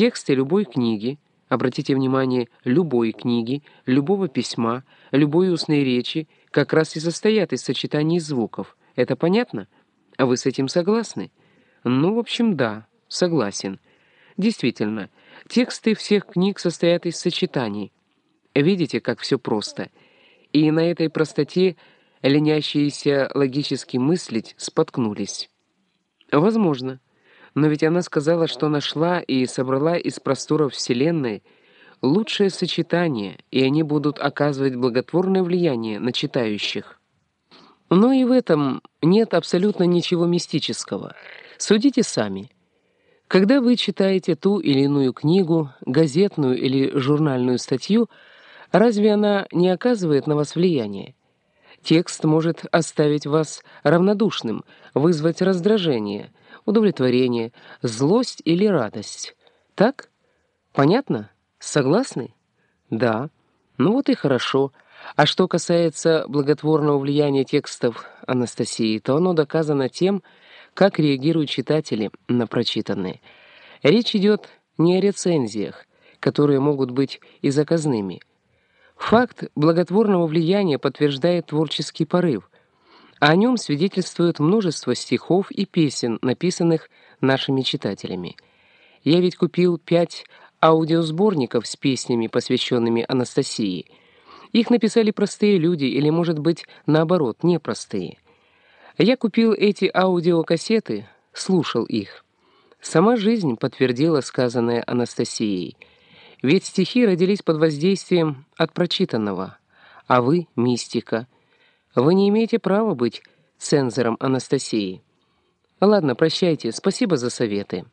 тексте любой книги, обратите внимание, любой книги, любого письма, любой устной речи как раз и состоят из сочетаний звуков. Это понятно? А вы с этим согласны? Ну, в общем, да, согласен. Действительно, тексты всех книг состоят из сочетаний. Видите, как все просто. И на этой простоте ленящиеся логически мыслить споткнулись. Возможно. Но ведь она сказала, что нашла и собрала из просторов Вселенной лучшее сочетание, и они будут оказывать благотворное влияние на читающих. Но и в этом нет абсолютно ничего мистического. Судите сами. Когда вы читаете ту или иную книгу, газетную или журнальную статью, разве она не оказывает на вас влияния? Текст может оставить вас равнодушным, вызвать раздражение, удовлетворение, злость или радость. Так? Понятно? Согласны? Да. Ну вот и хорошо. А что касается благотворного влияния текстов Анастасии, то оно доказано тем, как реагируют читатели на прочитанное. Речь идет не о рецензиях, которые могут быть и заказными – Факт благотворного влияния подтверждает творческий порыв, о нем свидетельствует множество стихов и песен, написанных нашими читателями. Я ведь купил пять аудиосборников с песнями, посвященными Анастасии. Их написали простые люди, или, может быть, наоборот, непростые. Я купил эти аудиокассеты, слушал их. Сама жизнь подтвердила сказанное Анастасией — ведь стихи родились под воздействием от прочитанного, а вы — мистика. Вы не имеете права быть цензором Анастасии. Ладно, прощайте, спасибо за советы.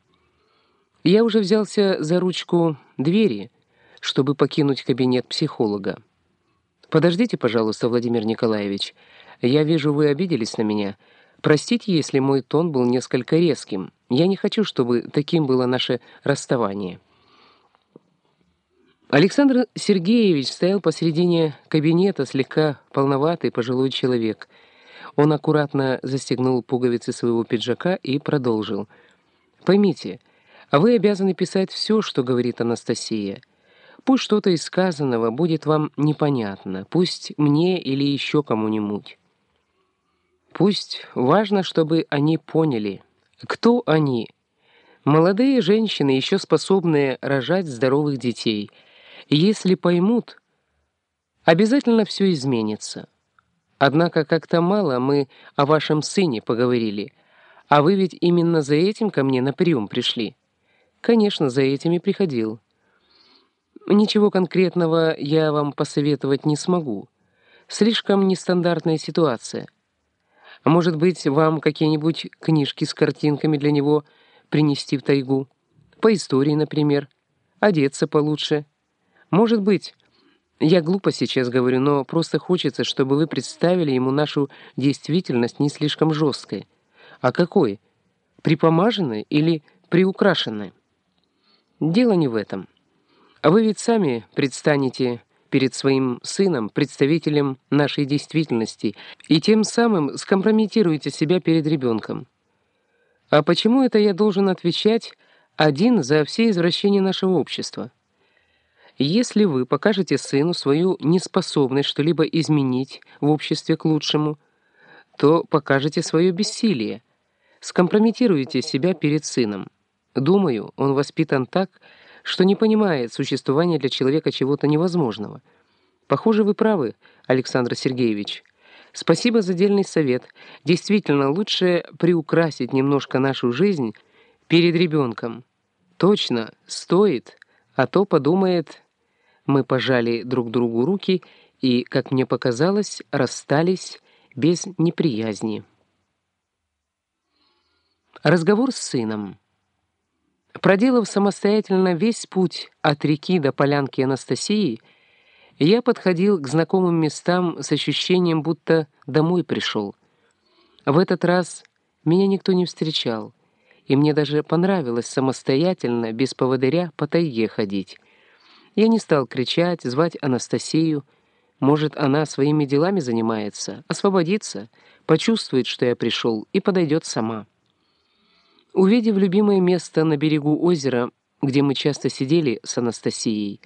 Я уже взялся за ручку двери, чтобы покинуть кабинет психолога. Подождите, пожалуйста, Владимир Николаевич. Я вижу, вы обиделись на меня. Простите, если мой тон был несколько резким. Я не хочу, чтобы таким было наше расставание». Александр Сергеевич стоял посредине кабинета, слегка полноватый пожилой человек. Он аккуратно застегнул пуговицы своего пиджака и продолжил. «Поймите, вы обязаны писать все, что говорит Анастасия. Пусть что-то из сказанного будет вам непонятно, пусть мне или еще кому-нибудь. Пусть важно, чтобы они поняли, кто они. Молодые женщины, еще способные рожать здоровых детей — если поймут, обязательно все изменится. Однако как-то мало мы о вашем сыне поговорили, а вы ведь именно за этим ко мне на прием пришли. Конечно, за этим и приходил. Ничего конкретного я вам посоветовать не смогу. Слишком нестандартная ситуация. Может быть, вам какие-нибудь книжки с картинками для него принести в тайгу? По истории, например. Одеться получше. Может быть, я глупо сейчас говорю, но просто хочется, чтобы вы представили ему нашу действительность не слишком жесткой. А какой? Припомаженной или приукрашенной? Дело не в этом. А вы ведь сами предстанете перед своим сыном представителем нашей действительности и тем самым скомпрометируете себя перед ребенком. А почему это я должен отвечать один за все извращения нашего общества? Если вы покажете сыну свою неспособность что-либо изменить в обществе к лучшему, то покажете свое бессилие, скомпрометируете себя перед сыном. Думаю, он воспитан так, что не понимает существования для человека чего-то невозможного. Похоже, вы правы, Александр Сергеевич. Спасибо за дельный совет. Действительно, лучше приукрасить немножко нашу жизнь перед ребенком. Точно, стоит, а то подумает... Мы пожали друг другу руки и, как мне показалось, расстались без неприязни. Разговор с сыном. Проделав самостоятельно весь путь от реки до полянки Анастасии, я подходил к знакомым местам с ощущением, будто домой пришел. В этот раз меня никто не встречал, и мне даже понравилось самостоятельно, без поводыря, по тайге ходить. Я не стал кричать, звать Анастасию. Может, она своими делами занимается, освободится, почувствует, что я пришел, и подойдет сама. Увидев любимое место на берегу озера, где мы часто сидели с Анастасией